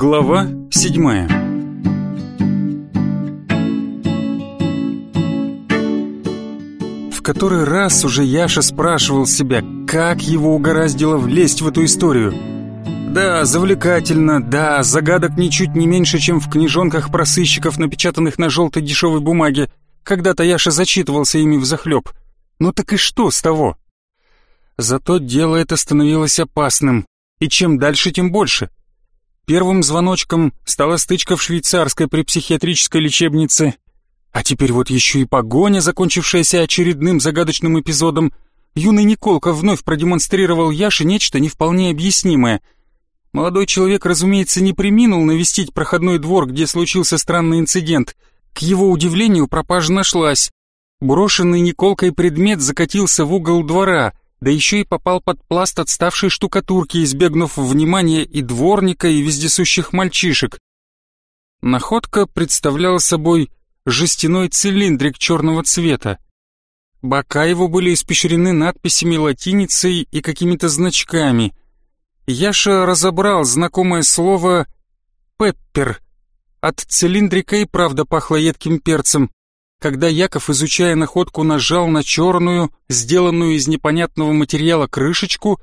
Глава седьмая В который раз уже Яша спрашивал себя, как его угораздило влезть в эту историю. Да, завлекательно, да, загадок ничуть не меньше, чем в книжонках про сыщиков, напечатанных на желтой дешевой бумаге. Когда-то Яша зачитывался ими взахлеб. Ну так и что с того? Зато дело это становилось опасным. И чем дальше, тем больше. Первым звоночком стала стычка в швейцарской при психиатрической лечебнице. А теперь вот еще и погоня, закончившаяся очередным загадочным эпизодом. Юный Николка вновь продемонстрировал Яше нечто не вполне объяснимое. Молодой человек, разумеется, не приминул навестить проходной двор, где случился странный инцидент. К его удивлению, пропажа нашлась. Брошенный Николкой предмет закатился в угол двора — да еще и попал под пласт отставшей штукатурки, избегнув внимания и дворника, и вездесущих мальчишек. Находка представляла собой жестяной цилиндрик черного цвета. Бока его были испещрены надписями латиницей и какими-то значками. Яша разобрал знакомое слово «пеппер». От цилиндрика и правда пахло едким перцем когда Яков, изучая находку, нажал на черную, сделанную из непонятного материала крышечку,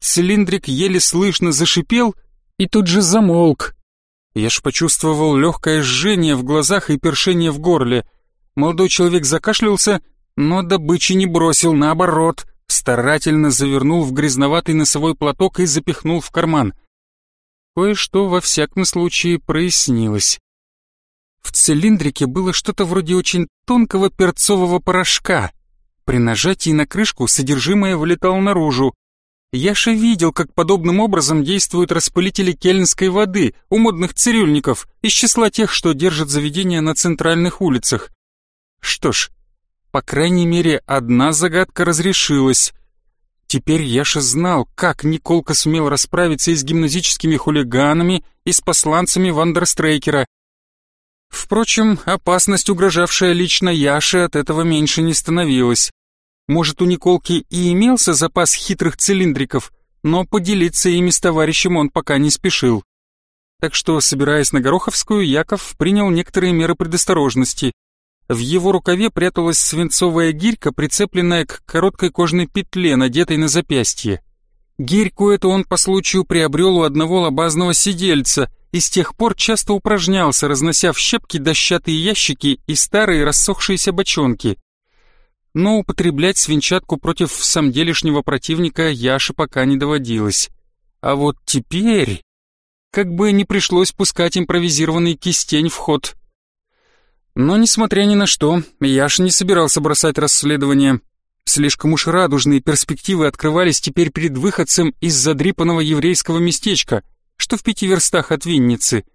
цилиндрик еле слышно зашипел и тут же замолк. Я ж почувствовал легкое жжение в глазах и першение в горле. Молодой человек закашлялся, но добычи не бросил, наоборот, старательно завернул в грязноватый носовой платок и запихнул в карман. Кое-что во всяком случае прояснилось. В цилиндрике было что-то вроде очень тонкого перцового порошка. При нажатии на крышку содержимое вылетало наружу. Яша видел, как подобным образом действуют распылители кельнской воды у модных цирюльников из числа тех, что держат заведения на центральных улицах. Что ж, по крайней мере, одна загадка разрешилась. Теперь Яша знал, как Николка сумел расправиться и с гимназическими хулиганами, и с посланцами Вандерстрейкера, Впрочем, опасность, угрожавшая лично Яше, от этого меньше не становилась. Может, у Николки и имелся запас хитрых цилиндриков, но поделиться ими с товарищем он пока не спешил. Так что, собираясь на Гороховскую, Яков принял некоторые меры предосторожности. В его рукаве пряталась свинцовая гирька, прицепленная к короткой кожной петле, надетой на запястье. Гирьку эту он по случаю приобрел у одного лобазного сидельца и с тех пор часто упражнялся, разнося в щепки дощатые ящики и старые рассохшиеся бочонки. Но употреблять свинчатку против самделишнего противника Яше пока не доводилось. А вот теперь... Как бы не пришлось пускать импровизированный кистень в ход. Но, несмотря ни на что, Яша не собирался бросать расследование. Слишком уж радужные перспективы открывались теперь перед выходцем из задрипанного еврейского местечка, что в пяти верстах от Винницы.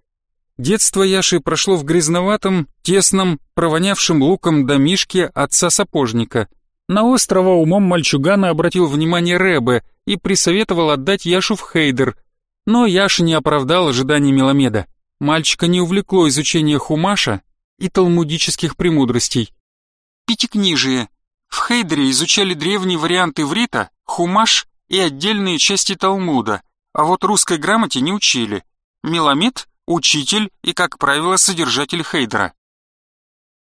Детство Яши прошло в грязноватом, тесном, провонявшем луком домишке отца-сапожника. На острова умом мальчугана обратил внимание Рэбе и присоветовал отдать Яшу в Хейдер. Но Яша не оправдал ожиданий Меломеда. Мальчика не увлекло изучение Хумаша и талмудических премудростей. Пятикнижие в Хейдере изучали древние варианты врита, хумаш и отдельные части Талмуда, а вот русской грамоте не учили. Меламид – учитель и, как правило, содержатель Хейдера.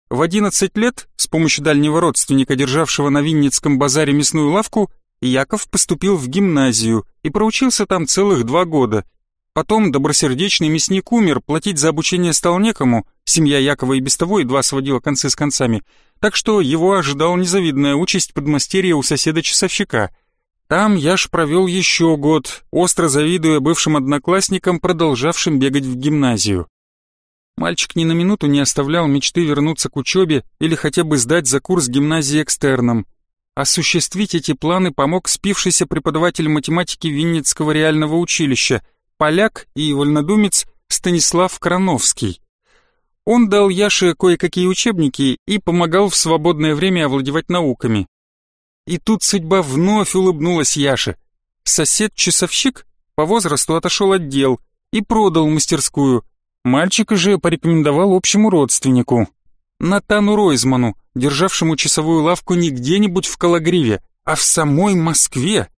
В 11 лет, с помощью дальнего родственника, державшего на Винницком базаре мясную лавку, Яков поступил в гимназию и проучился там целых два года. Потом добросердечный мясник умер, платить за обучение стал некому, семья Якова и без того едва сводила концы с концами – так что его ожидал незавидная участь подмастерья у соседа-часовщика. Там Яш провел еще год, остро завидуя бывшим одноклассникам, продолжавшим бегать в гимназию. Мальчик ни на минуту не оставлял мечты вернуться к учебе или хотя бы сдать за курс гимназии экстерном. Осуществить эти планы помог спившийся преподаватель математики Винницкого реального училища, поляк и вольнодумец Станислав Крановский. Он дал Яше кое-какие учебники и помогал в свободное время овладевать науками. И тут судьба вновь улыбнулась Яше. Сосед-часовщик по возрасту отошел от дел и продал мастерскую. Мальчика же порекомендовал общему родственнику, Натану Ройзману, державшему часовую лавку не где-нибудь в Калагриве, а в самой Москве.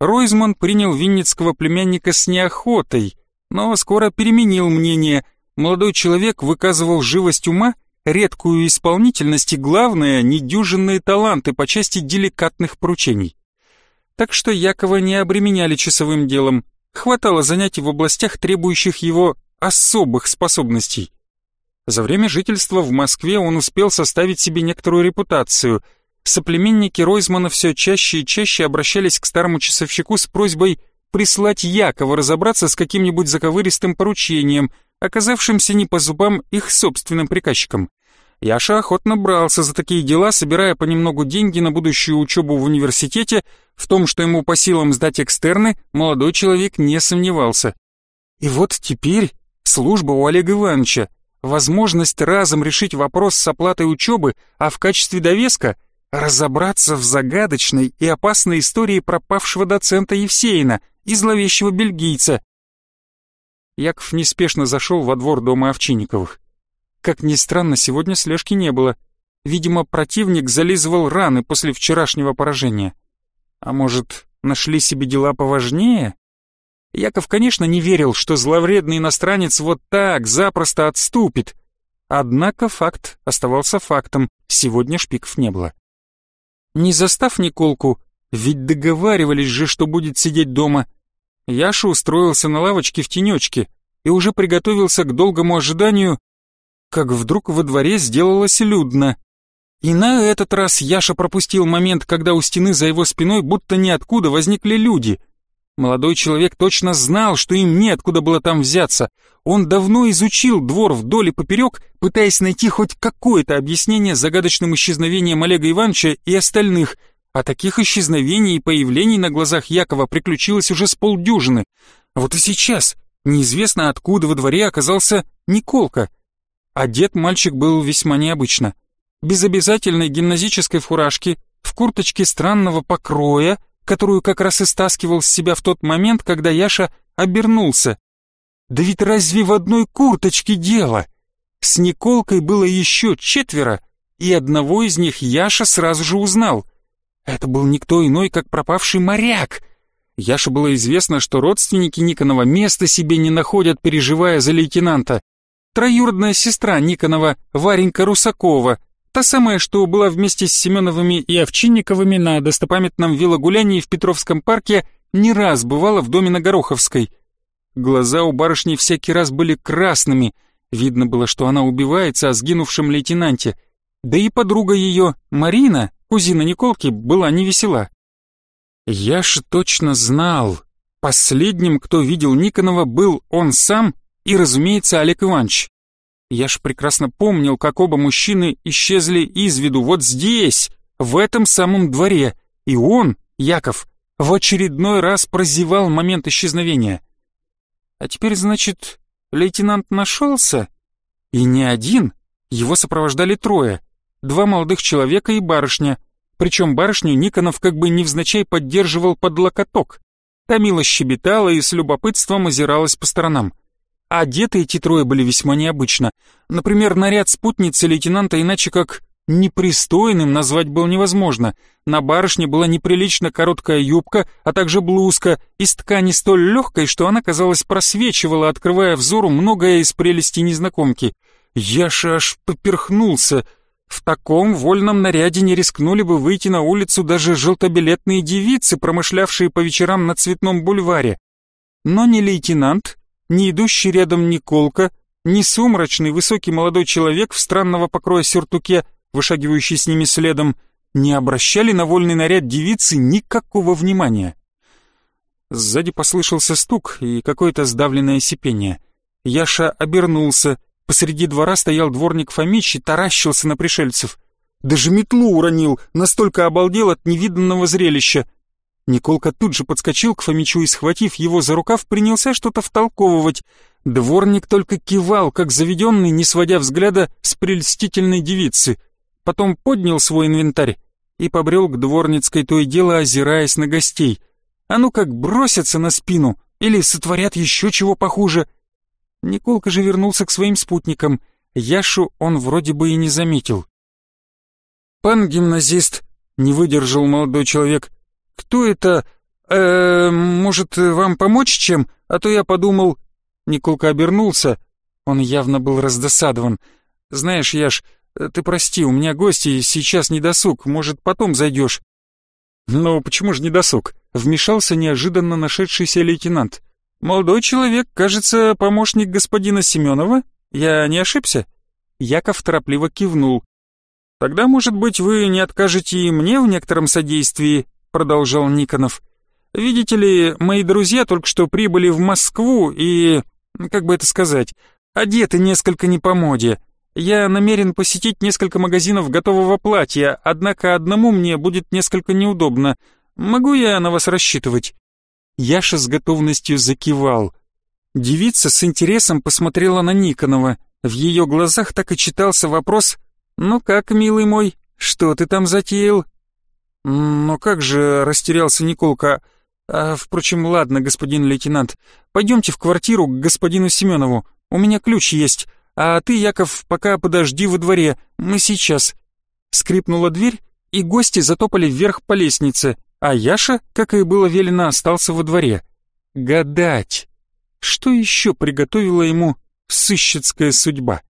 Ройзман принял винницкого племянника с неохотой, но скоро переменил мнение – Молодой человек выказывал живость ума, редкую исполнительность и, главное, недюжинные таланты по части деликатных поручений. Так что Якова не обременяли часовым делом, хватало занятий в областях, требующих его особых способностей. За время жительства в Москве он успел составить себе некоторую репутацию. Соплеменники Ройзмана все чаще и чаще обращались к старому часовщику с просьбой прислать Якова разобраться с каким-нибудь заковыристым поручением – оказавшимся не по зубам их собственным приказчикам. Яша охотно брался за такие дела, собирая понемногу деньги на будущую учебу в университете. В том, что ему по силам сдать экстерны, молодой человек не сомневался. И вот теперь служба у Олега Ивановича, возможность разом решить вопрос с оплатой учебы, а в качестве довеска разобраться в загадочной и опасной истории пропавшего доцента Евсеина и зловещего бельгийца, Яков неспешно зашел во двор дома Овчинниковых. Как ни странно, сегодня слежки не было. Видимо, противник зализывал раны после вчерашнего поражения. А может, нашли себе дела поважнее? Яков, конечно, не верил, что зловредный иностранец вот так запросто отступит. Однако факт оставался фактом, сегодня шпиков не было. Не застав Николку, ведь договаривались же, что будет сидеть дома, — Яша устроился на лавочке в тенечке и уже приготовился к долгому ожиданию, как вдруг во дворе сделалось людно. И на этот раз Яша пропустил момент, когда у стены за его спиной будто ниоткуда возникли люди. Молодой человек точно знал, что им неоткуда было там взяться. Он давно изучил двор вдоль и поперек, пытаясь найти хоть какое-то объяснение загадочным исчезновениям Олега Ивановича и остальных, а таких исчезновений и появлений на глазах Якова приключилось уже с полдюжины. Вот и сейчас неизвестно откуда во дворе оказался Николка. Одет мальчик был весьма необычно. Без обязательной гимназической фуражки, в курточке странного покроя, которую как раз и стаскивал с себя в тот момент, когда Яша обернулся. Да ведь разве в одной курточке дело? С Николкой было еще четверо, и одного из них Яша сразу же узнал — это был никто иной, как пропавший моряк. Яше было известно, что родственники Никонова места себе не находят, переживая за лейтенанта. Троюродная сестра Никонова, Варенька Русакова, та самая, что была вместе с Семеновыми и Овчинниковыми на достопамятном велогулянии в Петровском парке, не раз бывала в доме на Гороховской. Глаза у барышни всякий раз были красными, видно было, что она убивается о сгинувшем лейтенанте. Да и подруга ее, Марина, кузина Николки была невесела. Я ж точно знал, последним, кто видел Никонова, был он сам и, разумеется, Олег Иванович. Я ж прекрасно помнил, как оба мужчины исчезли из виду вот здесь, в этом самом дворе, и он, Яков, в очередной раз прозевал момент исчезновения. А теперь, значит, лейтенант нашелся? И не один, его сопровождали трое — два молодых человека и барышня. Причем барышню Никонов как бы невзначай поддерживал под локоток. Тамила щебетала и с любопытством озиралась по сторонам. А одеты эти трое были весьма необычно. Например, наряд спутницы лейтенанта иначе как непристойным назвать было невозможно. На барышне была неприлично короткая юбка, а также блузка, из ткани столь легкой, что она, казалось, просвечивала, открывая взору многое из прелести незнакомки. Я же аж поперхнулся, в таком вольном наряде не рискнули бы выйти на улицу даже желтобилетные девицы, промышлявшие по вечерам на Цветном бульваре. Но ни лейтенант, ни идущий рядом Николка, ни сумрачный высокий молодой человек в странного покроя сюртуке, вышагивающий с ними следом, не обращали на вольный наряд девицы никакого внимания. Сзади послышался стук и какое-то сдавленное сипение. Яша обернулся Посреди двора стоял дворник Фомич и таращился на пришельцев. Даже метлу уронил, настолько обалдел от невиданного зрелища. Николка тут же подскочил к Фомичу и, схватив его за рукав, принялся что-то втолковывать. Дворник только кивал, как заведенный, не сводя взгляда с прельстительной девицы. Потом поднял свой инвентарь и побрел к дворницкой то и дело, озираясь на гостей. А ну как бросятся на спину или сотворят еще чего похуже — Николка же вернулся к своим спутникам. Яшу он вроде бы и не заметил. «Пан гимназист», — не выдержал молодой человек, — «кто это? Э, может, вам помочь чем? А то я подумал...» Николка обернулся. Он явно был раздосадован. «Знаешь, Яш, ты прости, у меня гости, сейчас не досуг, может, потом зайдешь». Но почему же не досуг?» — вмешался неожиданно нашедшийся лейтенант. «Молодой человек, кажется, помощник господина Семенова. Я не ошибся?» Яков торопливо кивнул. «Тогда, может быть, вы не откажете и мне в некотором содействии?» продолжал Никонов. «Видите ли, мои друзья только что прибыли в Москву и, как бы это сказать, одеты несколько не по моде. Я намерен посетить несколько магазинов готового платья, однако одному мне будет несколько неудобно. Могу я на вас рассчитывать?» Яша с готовностью закивал. Девица с интересом посмотрела на Никонова. В ее глазах так и читался вопрос «Ну как, милый мой, что ты там затеял?» «Но как же...» — растерялся Николка. «А, впрочем, ладно, господин лейтенант, пойдемте в квартиру к господину Семенову. У меня ключ есть, а ты, Яков, пока подожди во дворе, мы сейчас». Скрипнула дверь, и гости затопали вверх по лестнице — а Яша, как и было велено, остался во дворе. Гадать, что еще приготовила ему сыщицкая судьба.